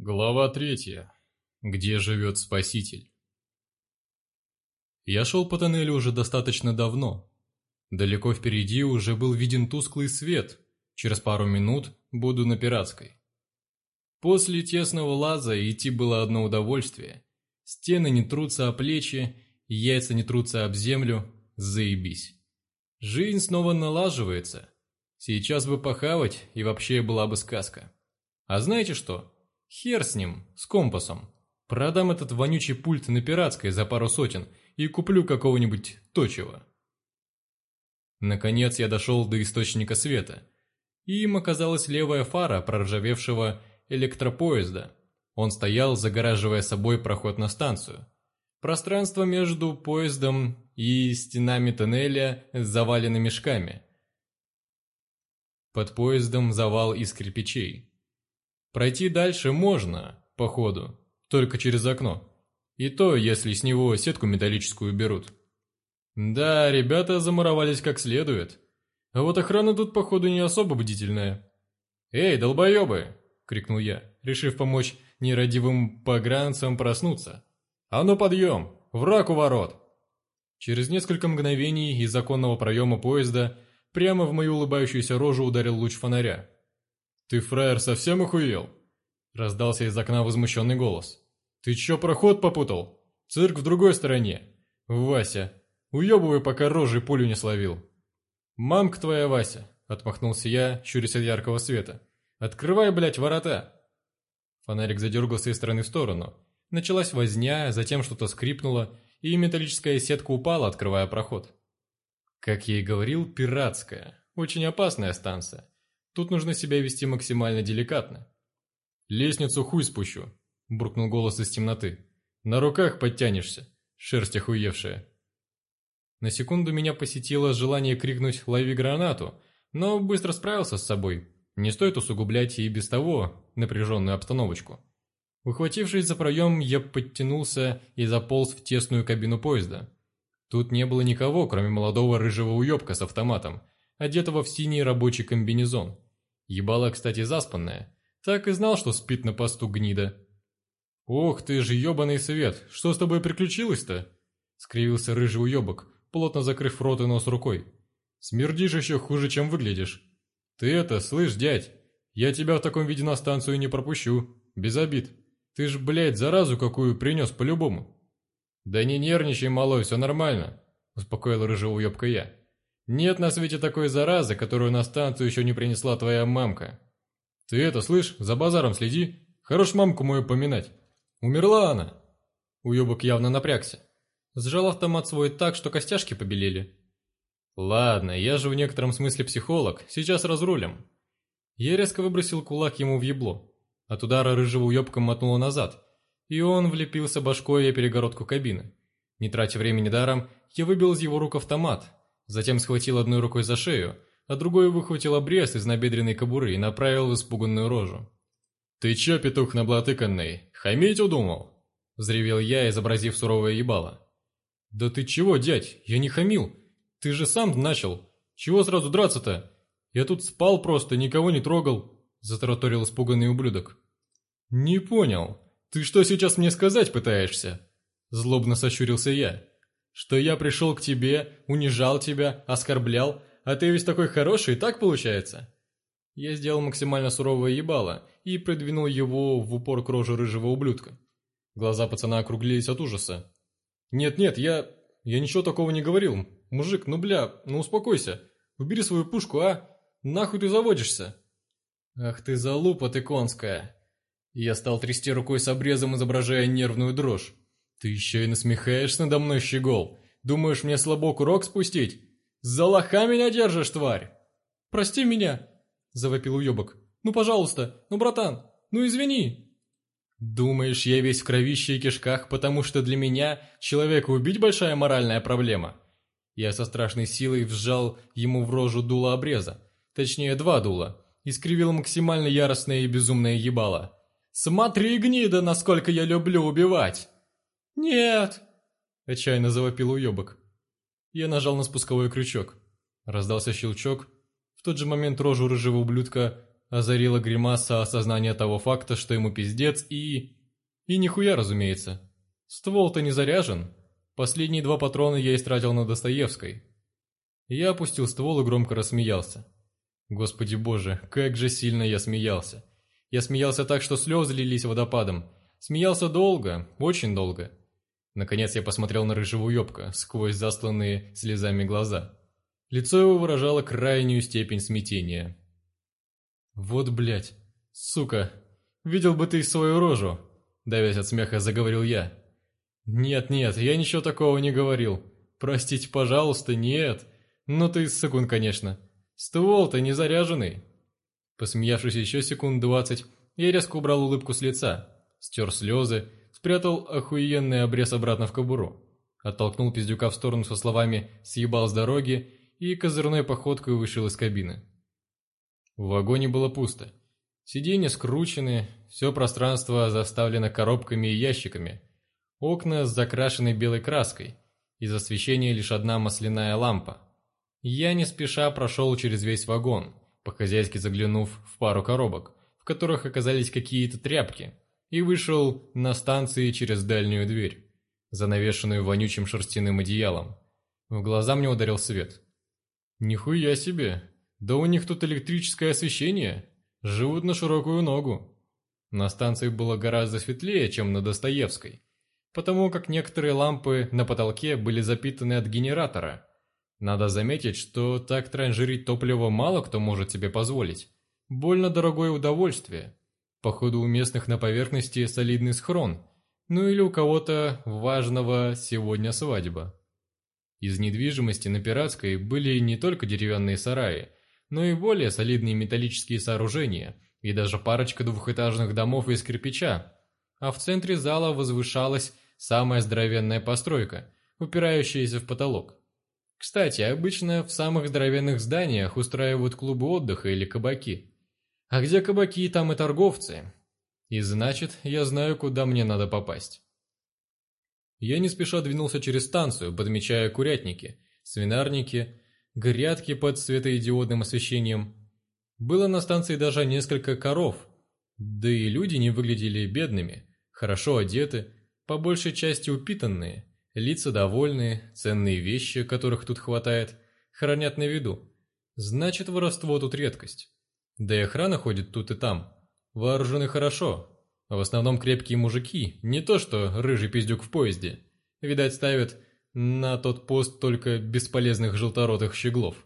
Глава третья. Где живет Спаситель? Я шел по тоннелю уже достаточно давно. Далеко впереди уже был виден тусклый свет. Через пару минут буду на Пиратской. После тесного лаза идти было одно удовольствие. Стены не трутся о плечи, яйца не трутся об землю. Заебись. Жизнь снова налаживается. Сейчас бы похавать, и вообще была бы сказка. А знаете что? Хер с ним, с компасом. Продам этот вонючий пульт на пиратской за пару сотен и куплю какого-нибудь точего. Наконец я дошел до источника света. Им оказалась левая фара проржавевшего электропоезда. Он стоял, загораживая собой проход на станцию. Пространство между поездом и стенами тоннеля завалено мешками. Под поездом завал из кирпичей. Пройти дальше можно, по ходу, только через окно. И то, если с него сетку металлическую берут. Да, ребята замуровались как следует. А вот охрана тут, походу, не особо бдительная. «Эй, долбоебы!» — крикнул я, решив помочь нерадивым погранцам проснуться. «А ну подъем! Враг у ворот!» Через несколько мгновений из законного проема поезда прямо в мою улыбающуюся рожу ударил луч фонаря. «Ты, фраер, совсем охуел?» Раздался из окна возмущенный голос. «Ты чё проход попутал? Цирк в другой стороне. Вася, уёбывай, пока рожей пулю не словил». «Мамка твоя, Вася!» — отмахнулся я, щурясь от яркого света. «Открывай, блядь, ворота!» Фонарик задергался из стороны в сторону. Началась возня, затем что-то скрипнуло, и металлическая сетка упала, открывая проход. Как я и говорил, пиратская. Очень опасная станция. Тут нужно себя вести максимально деликатно. «Лестницу хуй спущу», — буркнул голос из темноты. «На руках подтянешься, шерсть охуевшая». На секунду меня посетило желание крикнуть «Лови гранату», но быстро справился с собой. Не стоит усугублять и без того напряженную обстановочку. Ухватившись за проем, я подтянулся и заполз в тесную кабину поезда. Тут не было никого, кроме молодого рыжего уебка с автоматом, одетого в синий рабочий комбинезон. Ебало, кстати, заспанная. Так и знал, что спит на посту гнида. «Ох ты же ебаный свет, что с тобой приключилось-то?» Скривился рыжий уебок, плотно закрыв рот и нос рукой. «Смердишь еще хуже, чем выглядишь. Ты это, слышь, дядь, я тебя в таком виде на станцию не пропущу, без обид. Ты ж, блядь, заразу какую принес по-любому». «Да не нервничай, малой, все нормально», — успокоил рыжего уебка я. Нет на свете такой заразы, которую на станцию еще не принесла твоя мамка. Ты это, слышь, за базаром следи. Хорош мамку мою поминать. Умерла она. Уебок явно напрягся. Сжал автомат свой так, что костяшки побелели. Ладно, я же в некотором смысле психолог, сейчас разрулим. Я резко выбросил кулак ему в ебло. От удара рыжего уебка мотнуло назад, и он влепился башкой о перегородку кабины. Не тратя времени даром, я выбил из его рук автомат, Затем схватил одной рукой за шею, а другой выхватил обрез из набедренной кобуры и направил в испуганную рожу. «Ты чё, петух наблатыканный, хамить удумал?» – взревел я, изобразив суровое ебало. «Да ты чего, дядь, я не хамил. Ты же сам начал. Чего сразу драться-то? Я тут спал просто, никого не трогал», – затараторил испуганный ублюдок. «Не понял. Ты что сейчас мне сказать пытаешься?» Злобно сощурился я что я пришел к тебе, унижал тебя, оскорблял, а ты весь такой хороший, так получается?» Я сделал максимально суровое ебало и придвинул его в упор к роже рыжего ублюдка. Глаза пацана округлились от ужаса. «Нет-нет, я... я ничего такого не говорил. Мужик, ну бля, ну успокойся. Убери свою пушку, а? Нахуй ты заводишься?» «Ах ты залупа ты конская!» Я стал трясти рукой с обрезом, изображая нервную дрожь. «Ты еще и насмехаешься надо мной, щегол? Думаешь, мне слабо курок спустить? За лоха меня держишь, тварь!» «Прости меня!» – завопил уебок. «Ну, пожалуйста, ну, братан, ну извини!» «Думаешь, я весь в кровище и кишках, потому что для меня человека убить большая моральная проблема?» Я со страшной силой вжал ему в рожу дуло обреза, точнее два дула, и скривил максимально яростное и безумное ебало. «Смотри, гнида, насколько я люблю убивать!» «Нет!» – отчаянно завопил уебок. Я нажал на спусковой крючок. Раздался щелчок. В тот же момент рожу рыжего ублюдка озарила гримаса осознания того факта, что ему пиздец и... И нихуя, разумеется. Ствол-то не заряжен. Последние два патрона я истратил на Достоевской. Я опустил ствол и громко рассмеялся. Господи боже, как же сильно я смеялся. Я смеялся так, что слезы лились водопадом. Смеялся долго, очень долго. Наконец я посмотрел на рыжего уёбка сквозь засланные слезами глаза. Лицо его выражало крайнюю степень смятения. «Вот блядь, сука, видел бы ты свою рожу!» Давясь от смеха, заговорил я. «Нет-нет, я ничего такого не говорил. Простите, пожалуйста, нет. Ну ты сыкун, конечно. Ствол-то не заряженный». Посмеявшись еще секунд двадцать, я резко убрал улыбку с лица, стер слезы, спрятал охуенный обрез обратно в кобуру, оттолкнул пиздюка в сторону со словами «съебал с дороги» и козырной походкой вышел из кабины. В вагоне было пусто. Сиденья скручены, все пространство заставлено коробками и ящиками. Окна закрашены белой краской, из освещения лишь одна масляная лампа. Я не спеша прошел через весь вагон, по-хозяйски заглянув в пару коробок, в которых оказались какие-то тряпки, и вышел на станции через дальнюю дверь, занавешенную вонючим шерстяным одеялом. В глаза мне ударил свет. «Нихуя себе! Да у них тут электрическое освещение! Живут на широкую ногу!» На станции было гораздо светлее, чем на Достоевской, потому как некоторые лампы на потолке были запитаны от генератора. Надо заметить, что так транжирить топливо мало кто может себе позволить. Больно дорогое удовольствие. Походу у местных на поверхности солидный схрон, ну или у кого-то важного сегодня свадьба. Из недвижимости на Пиратской были не только деревянные сараи, но и более солидные металлические сооружения и даже парочка двухэтажных домов из кирпича. А в центре зала возвышалась самая здоровенная постройка, упирающаяся в потолок. Кстати, обычно в самых здоровенных зданиях устраивают клубы отдыха или кабаки. А где кабаки, там и торговцы. И значит, я знаю, куда мне надо попасть. Я не спеша двинулся через станцию, подмечая курятники, свинарники, грядки под светодиодным освещением. Было на станции даже несколько коров, да и люди не выглядели бедными, хорошо одеты, по большей части упитанные, лица довольные, ценные вещи, которых тут хватает, хранят на виду. Значит, воровство тут редкость. Да и охрана ходит тут и там. Вооружены хорошо, в основном крепкие мужики, не то что рыжий пиздюк в поезде. Видать, ставят на тот пост только бесполезных желторотых щеглов.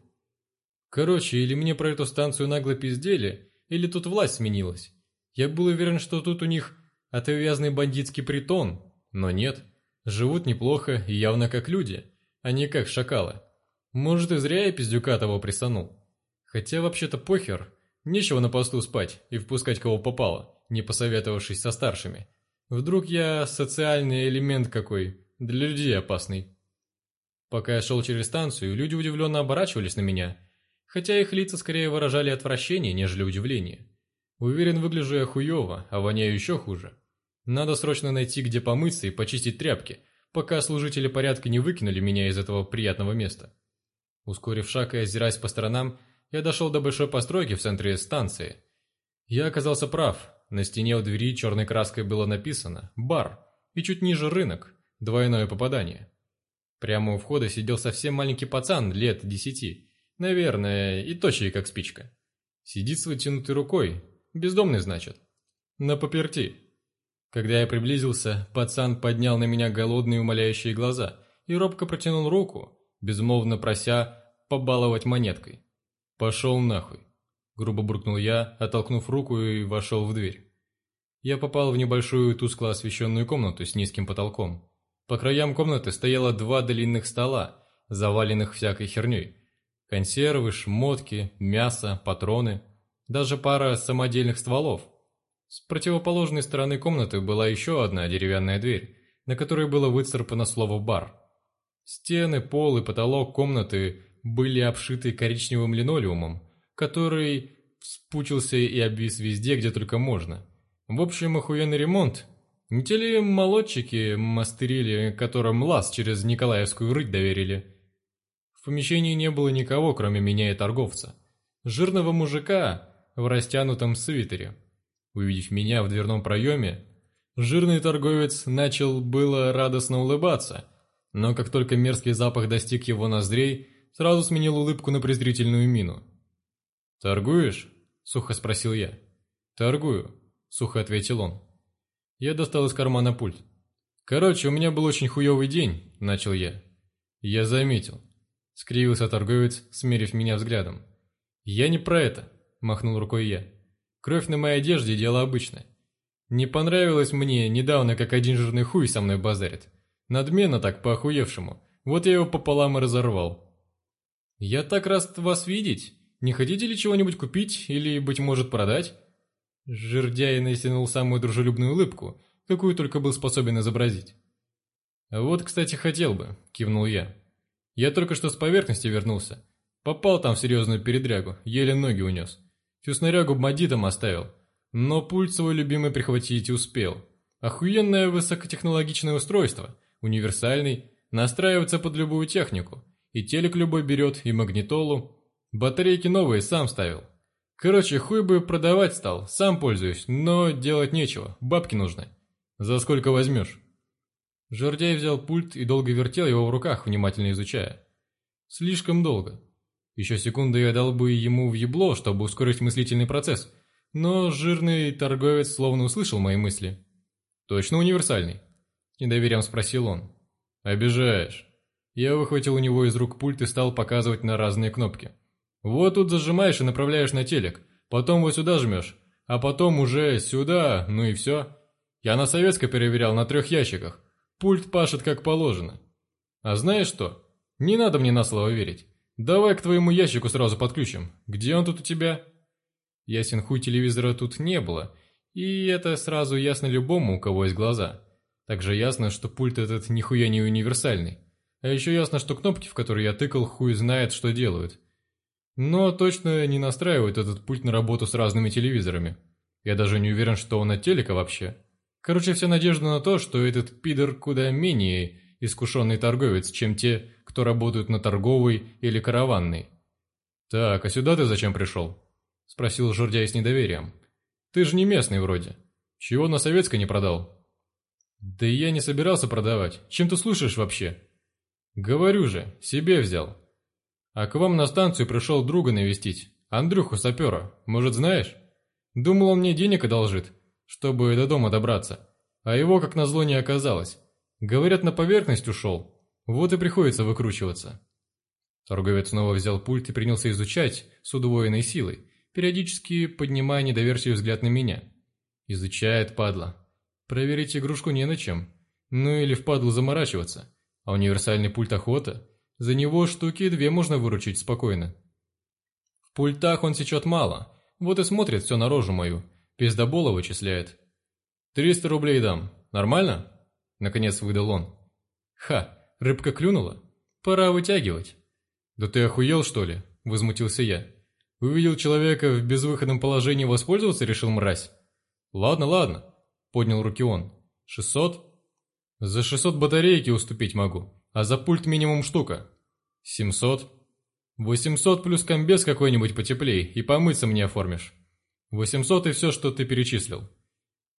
Короче, или мне про эту станцию нагло пиздели, или тут власть сменилась. Я был уверен, что тут у них отвязный бандитский притон, но нет. Живут неплохо и явно как люди, а не как шакалы. Может, и зря я пиздюка того присанул. Хотя вообще-то похер, нечего на посту спать и впускать кого попало не посоветовавшись со старшими. Вдруг я социальный элемент какой, для людей опасный. Пока я шел через станцию, люди удивленно оборачивались на меня, хотя их лица скорее выражали отвращение, нежели удивление. Уверен, выгляжу я хуево, а воняю еще хуже. Надо срочно найти, где помыться и почистить тряпки, пока служители порядка не выкинули меня из этого приятного места. Ускорив шаг и озираясь по сторонам, я дошел до большой постройки в центре станции. Я оказался прав, на стене у двери черной краской было написано «Бар» и чуть ниже «Рынок», двойное попадание. Прямо у входа сидел совсем маленький пацан лет десяти, наверное, и точий как спичка. Сидит с вытянутой рукой, бездомный значит, на поперти. Когда я приблизился, пацан поднял на меня голодные умоляющие глаза и робко протянул руку, безмолвно прося побаловать монеткой. «Пошел нахуй!» Грубо буркнул я, оттолкнув руку и вошел в дверь. Я попал в небольшую тускло освещенную комнату с низким потолком. По краям комнаты стояло два длинных стола, заваленных всякой херней. Консервы, шмотки, мясо, патроны, даже пара самодельных стволов. С противоположной стороны комнаты была еще одна деревянная дверь, на которой было выцарпано слово «бар». Стены, пол и потолок комнаты были обшиты коричневым линолеумом, который вспучился и обвис везде, где только можно. В общем, охуенный ремонт. Не те ли молодчики мастерили, которым лаз через Николаевскую рыть доверили? В помещении не было никого, кроме меня и торговца. Жирного мужика, в растянутом свитере. Увидев меня в дверном проеме, жирный торговец начал было радостно улыбаться, но как только мерзкий запах достиг его ноздрей, сразу сменил улыбку на презрительную мину. «Торгуешь?» – сухо спросил я. «Торгую», – сухо ответил он. Я достал из кармана пульт. «Короче, у меня был очень хуёвый день», – начал я. «Я заметил», – скривился торговец, смерив меня взглядом. «Я не про это», – махнул рукой я. «Кровь на моей одежде – дело обычное. Не понравилось мне недавно, как один жирный хуй со мной базарит. Надменно так, по-охуевшему. Вот я его пополам и разорвал». «Я так рад вас видеть. Не хотите ли чего-нибудь купить или, быть может, продать?» Жердяй натянул самую дружелюбную улыбку, какую только был способен изобразить. «Вот, кстати, хотел бы», — кивнул я. «Я только что с поверхности вернулся. Попал там в серьезную передрягу, еле ноги унес. Всю снарягу бандитам оставил, но пульт свой любимый прихватить успел. Охуенное высокотехнологичное устройство, универсальный, настраивается под любую технику. И телек любой берет, и магнитолу. Батарейки новые сам ставил. Короче, хуй бы продавать стал, сам пользуюсь, но делать нечего, бабки нужны. За сколько возьмешь? Жердяй взял пульт и долго вертел его в руках, внимательно изучая. Слишком долго. Еще секунду я дал бы ему в ебло, чтобы ускорить мыслительный процесс, но жирный торговец словно услышал мои мысли. «Точно универсальный?» – недоверием спросил он. «Обижаешь». Я выхватил у него из рук пульт и стал показывать на разные кнопки. «Вот тут зажимаешь и направляешь на телек, потом вот сюда жмешь, а потом уже сюда, ну и все. Я на советской переверял на трех ящиках. Пульт пашет как положено. А знаешь что? Не надо мне на слово верить. Давай к твоему ящику сразу подключим. Где он тут у тебя? Ясен хуй телевизора тут не было, и это сразу ясно любому, у кого есть глаза. Также ясно, что пульт этот нихуя не универсальный. А еще ясно, что кнопки, в которые я тыкал, хуй знает, что делают. Но точно не настраивают этот пульт на работу с разными телевизорами. Я даже не уверен, что он от телека вообще. Короче, вся надежда на то, что этот пидор куда менее искушенный торговец, чем те, кто работают на торговой или караванной. «Так, а сюда ты зачем пришел?» – спросил Журдяй с недоверием. «Ты же не местный вроде. Чего на советской не продал?» «Да я не собирался продавать. Чем ты слушаешь вообще?» «Говорю же, себе взял. А к вам на станцию пришел друга навестить, Андрюху сапера, может знаешь? Думал, он мне денег одолжит, чтобы до дома добраться. А его, как назло, не оказалось. Говорят, на поверхность ушел. Вот и приходится выкручиваться. Торговец снова взял пульт и принялся изучать с удвоенной силой, периодически поднимая недоверчивый взгляд на меня. Изучает, падла. Проверить игрушку не на чем. Ну или впадлу заморачиваться. А универсальный пульт охота? За него штуки две можно выручить спокойно. В пультах он сечет мало, вот и смотрит все на рожу мою, Пиздобола вычисляет. «Триста рублей дам. Нормально?» Наконец выдал он. «Ха, рыбка клюнула? Пора вытягивать». «Да ты охуел, что ли?» Возмутился я. «Увидел человека в безвыходном положении, воспользоваться решил мразь?» «Ладно, ладно», поднял руки он. «Шестьсот?» «За шестьсот батарейки уступить могу, а за пульт минимум штука». «Семьсот?» «Восемьсот плюс комбез какой-нибудь потеплей, и помыться мне оформишь». Восемьсот и все, что ты перечислил.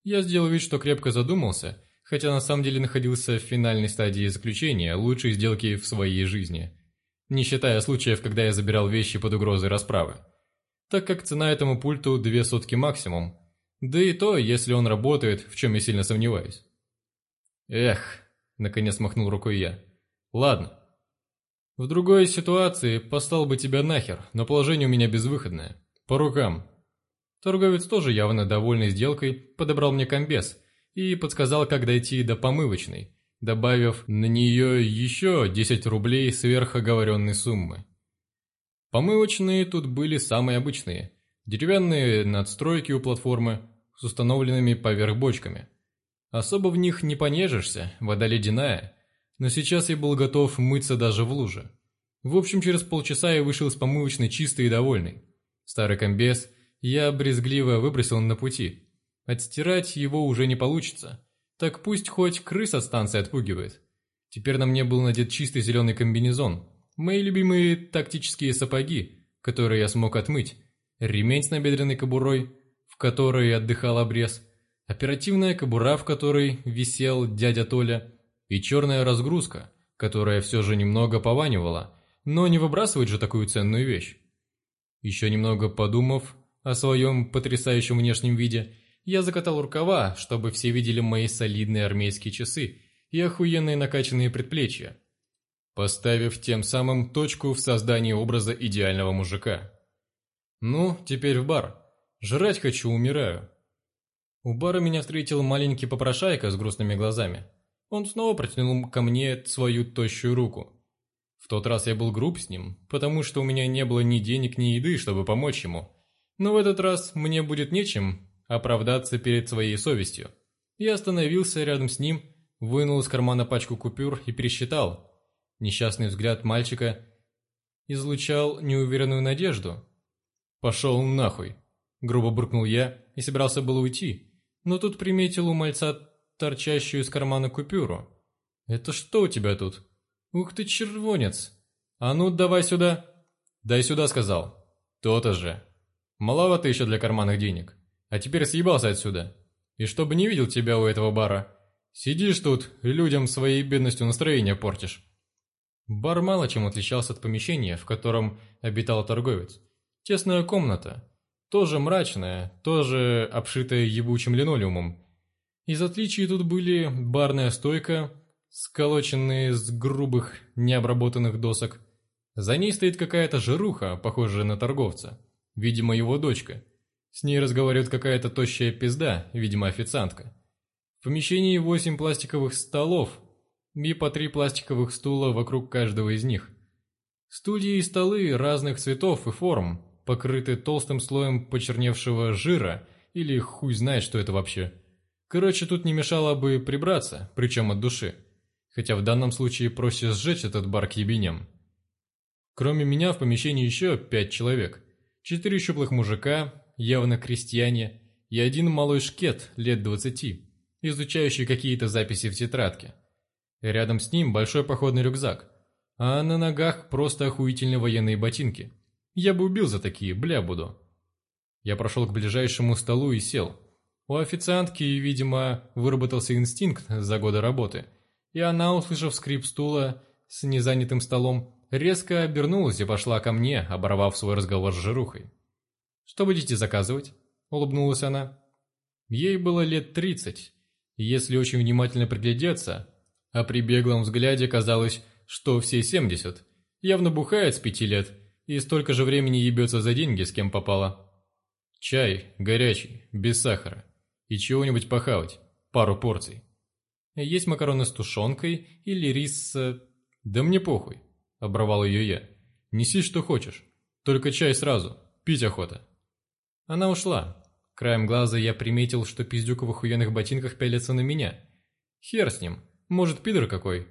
Я сделал вид, что крепко задумался, хотя на самом деле находился в финальной стадии заключения лучшей сделки в своей жизни, не считая случаев, когда я забирал вещи под угрозой расправы. Так как цена этому пульту две сотки максимум, да и то, если он работает, в чем я сильно сомневаюсь. Эх, наконец махнул рукой я. Ладно. В другой ситуации послал бы тебя нахер, но положение у меня безвыходное. По рукам. Торговец тоже явно довольный сделкой подобрал мне комбез и подсказал, как дойти до помывочной, добавив на нее еще 10 рублей сверх оговоренной суммы. Помывочные тут были самые обычные, деревянные надстройки у платформы с установленными поверх бочками. Особо в них не понежишься, вода ледяная, но сейчас я был готов мыться даже в луже. В общем, через полчаса я вышел из помывочной чистый и довольный. Старый комбез – я брезгливо выбросил на пути. Отстирать его уже не получится. Так пусть хоть крыс от станции отпугивает. Теперь на мне был надет чистый зеленый комбинезон. Мои любимые тактические сапоги, которые я смог отмыть. ремень с набедренной кобурой, в которой отдыхал обрез, оперативная кобура, в которой висел дядя Толя, и черная разгрузка, которая все же немного пованивала, но не выбрасывать же такую ценную вещь. Еще немного подумав о своем потрясающем внешнем виде, я закатал рукава, чтобы все видели мои солидные армейские часы и охуенные накачанные предплечья, поставив тем самым точку в создании образа идеального мужика. Ну, теперь в бар. Жрать хочу, умираю. У бара меня встретил маленький попрошайка с грустными глазами. Он снова протянул ко мне свою тощую руку. В тот раз я был груб с ним, потому что у меня не было ни денег, ни еды, чтобы помочь ему. Но в этот раз мне будет нечем оправдаться перед своей совестью. Я остановился рядом с ним, вынул из кармана пачку купюр и пересчитал. Несчастный взгляд мальчика излучал неуверенную надежду. «Пошел нахуй!» – грубо буркнул я и собирался было уйти, но тут приметил у мальца торчащую из кармана купюру. «Это что у тебя тут?» «Ух ты, червонец! А ну, давай сюда!» «Дай сюда», — сказал. «То-то же. Маловато еще для карманных денег. А теперь съебался отсюда. И чтобы не видел тебя у этого бара. Сидишь тут, людям своей бедностью настроение портишь». Бар мало чем отличался от помещения, в котором обитал торговец. Тесная комната, тоже мрачная, тоже обшитая ебучим линолеумом, из отличий тут были барная стойка, сколоченные из грубых, необработанных досок. За ней стоит какая-то жируха, похожая на торговца. Видимо, его дочка. С ней разговаривает какая-то тощая пизда, видимо, официантка. В помещении восемь пластиковых столов и по три пластиковых стула вокруг каждого из них. Стулья и столы разных цветов и форм, покрыты толстым слоем почерневшего жира или хуй знает, что это вообще. Короче, тут не мешало бы прибраться, причем от души. Хотя в данном случае проще сжечь этот бар к ебеням. Кроме меня в помещении еще пять человек. Четыре щуплых мужика, явно крестьяне, и один малой шкет лет двадцати, изучающий какие-то записи в тетрадке. Рядом с ним большой походный рюкзак, а на ногах просто охуительные военные ботинки. Я бы убил за такие, бля буду. Я прошел к ближайшему столу и сел. У официантки, видимо, выработался инстинкт за годы работы, и она, услышав скрип стула с незанятым столом, резко обернулась и пошла ко мне, оборвав свой разговор с жирухой. «Что будете заказывать?» – улыбнулась она. Ей было лет тридцать, если очень внимательно приглядеться, а при беглом взгляде казалось, что все семьдесят. Явно бухает с пяти лет и столько же времени ебется за деньги, с кем попало. Чай, горячий, без сахара и чего-нибудь похавать, пару порций. Есть макароны с тушенкой или рис с... Да мне похуй, оборвал ее я. Неси что хочешь, только чай сразу, пить охота. Она ушла. Краем глаза я приметил, что пиздюк в охуенных ботинках пялится на меня. Хер с ним, может пидор какой.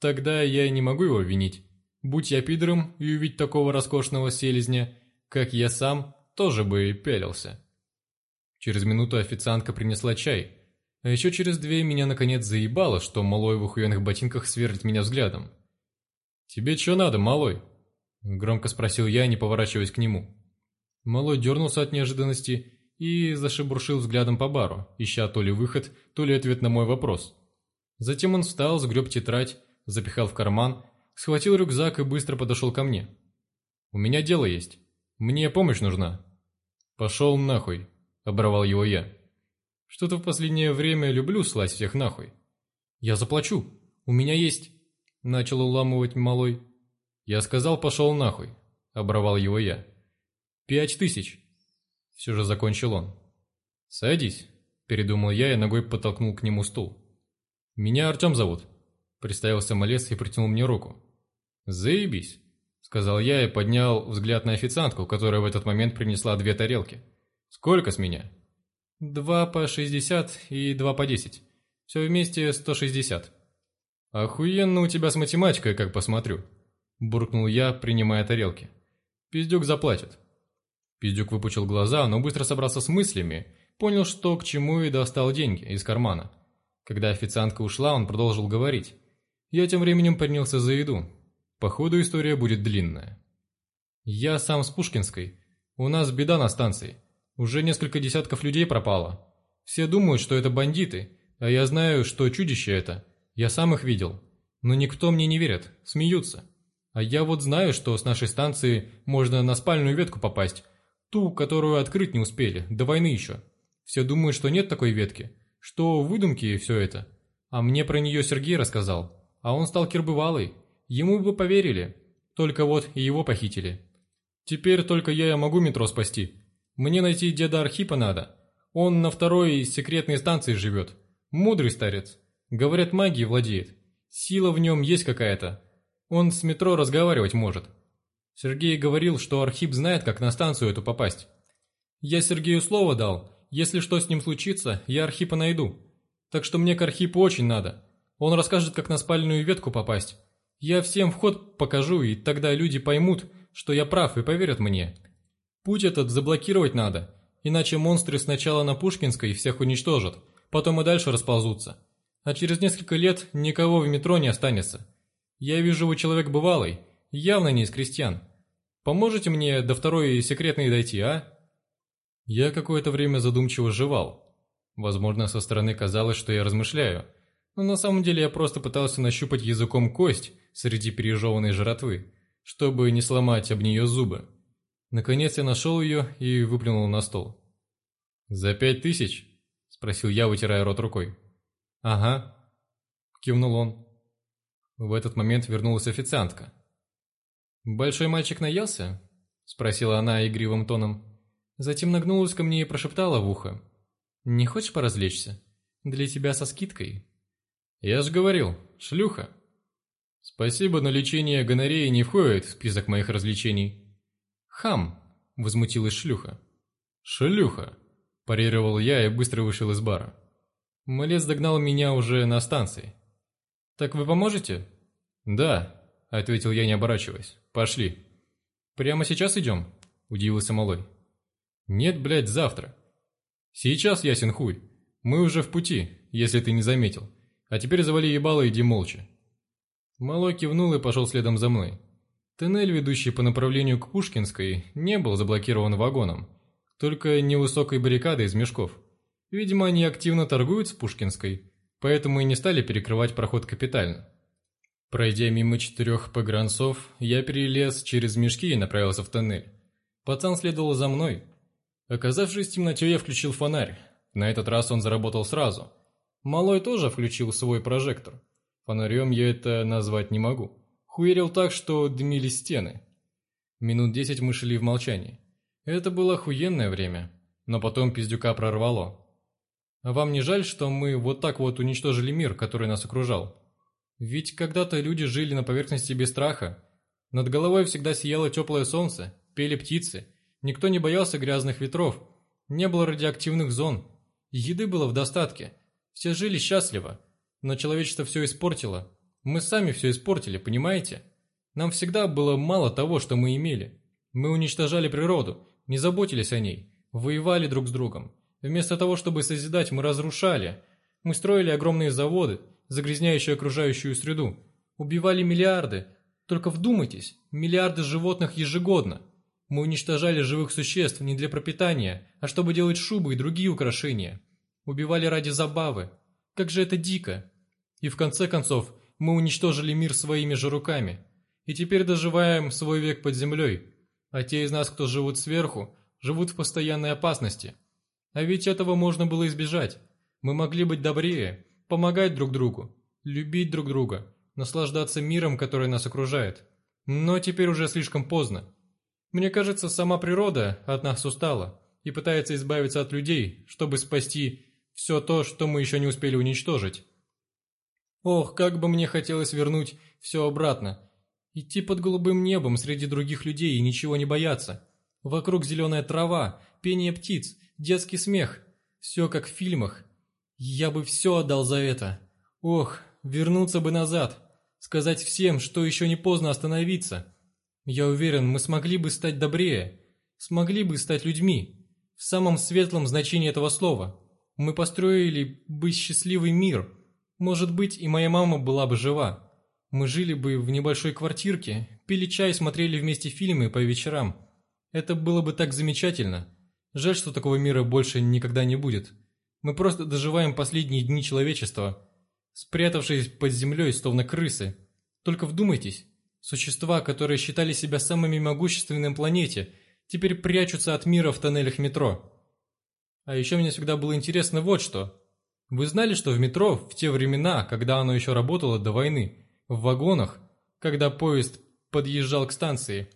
Тогда я не могу его винить. Будь я пидором и увидеть такого роскошного селезня, как я сам, тоже бы пялился. Через минуту официантка принесла чай. А еще через две меня наконец заебало, что малой в ухуенных ботинках сверлит меня взглядом. «Тебе что надо, малой?» Громко спросил я, не поворачиваясь к нему. Малой дернулся от неожиданности и зашебуршил взглядом по бару, ища то ли выход, то ли ответ на мой вопрос. Затем он встал, сгреб тетрадь, запихал в карман, схватил рюкзак и быстро подошел ко мне. «У меня дело есть. Мне помощь нужна». «Пошел нахуй», — оборвал его я. «Что-то в последнее время люблю слать всех нахуй». «Я заплачу. У меня есть...» — начал уламывать малой. «Я сказал, пошел нахуй», — оборвал его я. «Пять тысяч!» — все же закончил он. «Садись», — передумал я и ногой подтолкнул к нему стул. «Меня Артем зовут», — представился Малец и протянул мне руку. «Заебись», — сказал я и поднял взгляд на официантку, которая в этот момент принесла две тарелки. Сколько с меня? Два по шестьдесят и два по десять. Все вместе сто шестьдесят. Охуенно у тебя с математикой, как посмотрю. Буркнул я, принимая тарелки. Пиздюк заплатит. Пиздюк выпучил глаза, но быстро собрался с мыслями, понял, что к чему и достал деньги из кармана. Когда официантка ушла, он продолжил говорить. Я тем временем принялся за еду. Походу, история будет длинная. Я сам с Пушкинской. У нас беда на станции. Уже несколько десятков людей пропало. Все думают, что это бандиты, а я знаю, что чудище это. Я сам их видел. Но никто мне не верит, смеются. А я вот знаю, что с нашей станции можно на спальную ветку попасть. Ту, которую открыть не успели, до войны еще. Все думают, что нет такой ветки, что выдумки все это. А мне про нее Сергей рассказал. А он сталкер бывалый. Ему бы поверили. Только вот и его похитили. Теперь только я и могу метро спасти. Мне найти деда Архипа надо. Он на второй секретной станции живет. Мудрый старец. Говорят, магией владеет. Сила в нем есть какая-то. Он с метро разговаривать может. Сергей говорил, что Архип знает, как на станцию эту попасть. Я Сергею слово дал. Если что с ним случится, я Архипа найду. Так что мне к Архипу очень надо. Он расскажет, как на спальную ветку попасть. Я всем вход покажу, и тогда люди поймут, что я прав и поверят мне. Путь этот заблокировать надо, иначе монстры сначала на Пушкинской всех уничтожат, потом и дальше расползутся. А через несколько лет никого в метро не останется. Я вижу, вы человек бывалый, явно не из крестьян. Поможете мне до второй секретной дойти, а? Я какое-то время задумчиво жевал. Возможно, со стороны казалось, что я размышляю, но на самом деле я просто пытался нащупать языком кость среди пережеванной жратвы чтобы не сломать об нее зубы. Наконец я нашел ее и выплюнул на стол. «За пять тысяч?» – спросил я, вытирая рот рукой. «Ага», – кивнул он. В этот момент вернулась официантка. «Большой мальчик наелся?» – спросила она игривым тоном. Затем нагнулась ко мне и прошептала в ухо. «Не хочешь поразвлечься? Для тебя со скидкой». «Я же говорил, шлюха!» «Спасибо, но лечение гонореи не входит в список моих развлечений». «Хам!» – возмутилась шлюха. «Шлюха!» – парировал я и быстро вышел из бара. Малец догнал меня уже на станции. «Так вы поможете?» «Да», – ответил я, не оборачиваясь. «Пошли». «Прямо сейчас идем?» – удивился малой. «Нет, блядь, завтра». «Сейчас, ясен хуй. Мы уже в пути, если ты не заметил. А теперь завали ебало и иди молча». Малой кивнул и пошел следом за мной. Туннель, ведущий по направлению к Пушкинской, не был заблокирован вагоном, только невысокой баррикадой из мешков. Видимо, они активно торгуют с Пушкинской, поэтому и не стали перекрывать проход капитально. Пройдя мимо четырех погранцов, я перелез через мешки и направился в тоннель. Пацан следовал за мной. Оказавшись в темноте, я включил фонарь. На этот раз он заработал сразу. Малой тоже включил свой прожектор. Фонарем я это назвать не могу. Хуерил так, что дымились стены. Минут десять мы шли в молчании. Это было охуенное время, но потом пиздюка прорвало. А вам не жаль, что мы вот так вот уничтожили мир, который нас окружал? Ведь когда-то люди жили на поверхности без страха. Над головой всегда сияло теплое солнце, пели птицы, никто не боялся грязных ветров, не было радиоактивных зон, еды было в достатке, все жили счастливо. Но человечество все испортило. Мы сами все испортили, понимаете? Нам всегда было мало того, что мы имели. Мы уничтожали природу, не заботились о ней, воевали друг с другом. Вместо того, чтобы созидать, мы разрушали. Мы строили огромные заводы, загрязняющие окружающую среду. Убивали миллиарды. Только вдумайтесь, миллиарды животных ежегодно. Мы уничтожали живых существ не для пропитания, а чтобы делать шубы и другие украшения. Убивали ради забавы. Как же это дико. И в конце концов, мы уничтожили мир своими же руками. И теперь доживаем свой век под землей. А те из нас, кто живут сверху, живут в постоянной опасности. А ведь этого можно было избежать. Мы могли быть добрее, помогать друг другу, любить друг друга, наслаждаться миром, который нас окружает. Но теперь уже слишком поздно. Мне кажется, сама природа от нас устала и пытается избавиться от людей, чтобы спасти все то, что мы еще не успели уничтожить. Ох, как бы мне хотелось вернуть все обратно. Идти под голубым небом среди других людей и ничего не бояться. Вокруг зеленая трава, пение птиц, детский смех. Все как в фильмах. Я бы все отдал за это. Ох, вернуться бы назад. Сказать всем, что еще не поздно остановиться. Я уверен, мы смогли бы стать добрее. Смогли бы стать людьми. В самом светлом значении этого слова. Мы построили бы счастливый мир – может быть, и моя мама была бы жива. Мы жили бы в небольшой квартирке, пили чай, смотрели вместе фильмы по вечерам. Это было бы так замечательно. Жаль, что такого мира больше никогда не будет. Мы просто доживаем последние дни человечества, спрятавшись под землей, словно крысы. Только вдумайтесь, существа, которые считали себя самыми могущественными на планете, теперь прячутся от мира в тоннелях метро. А еще мне всегда было интересно вот что. Вы знали, что в метро в те времена, когда оно еще работало до войны, в вагонах, когда поезд подъезжал к станции,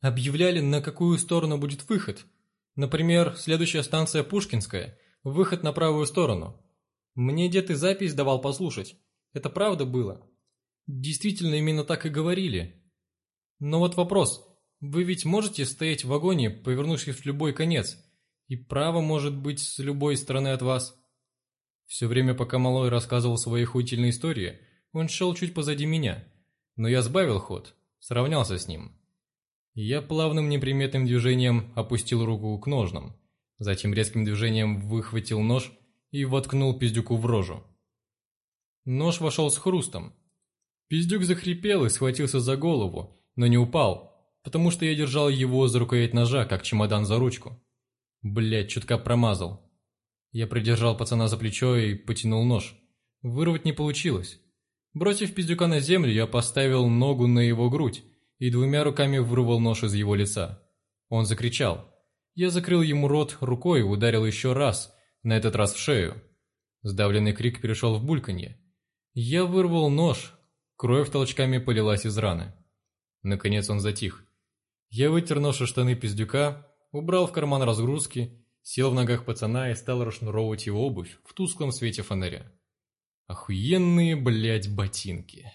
объявляли, на какую сторону будет выход. Например, следующая станция Пушкинская, выход на правую сторону. Мне дед и запись давал послушать. Это правда было. Действительно, именно так и говорили. Но вот вопрос. Вы ведь можете стоять в вагоне, повернувшись в любой конец, и право может быть с любой стороны от вас. Все время, пока Малой рассказывал свои охуительные истории, он шел чуть позади меня, но я сбавил ход, сравнялся с ним. Я плавным неприметным движением опустил руку к ножнам, затем резким движением выхватил нож и воткнул пиздюку в рожу. Нож вошел с хрустом. Пиздюк захрипел и схватился за голову, но не упал, потому что я держал его за рукоять ножа, как чемодан за ручку. Блять, чутка промазал. Я придержал пацана за плечо и потянул нож. Вырвать не получилось. Бросив пиздюка на землю, я поставил ногу на его грудь и двумя руками вырвал нож из его лица. Он закричал. Я закрыл ему рот рукой и ударил еще раз, на этот раз в шею. Сдавленный крик перешел в бульканье. Я вырвал нож, кровь толчками полилась из раны. Наконец он затих. Я вытер нож и штаны пиздюка, убрал в карман разгрузки, сел в ногах пацана и стал расшнуровывать его обувь в тусклом свете фонаря. Охуенные, блядь, ботинки.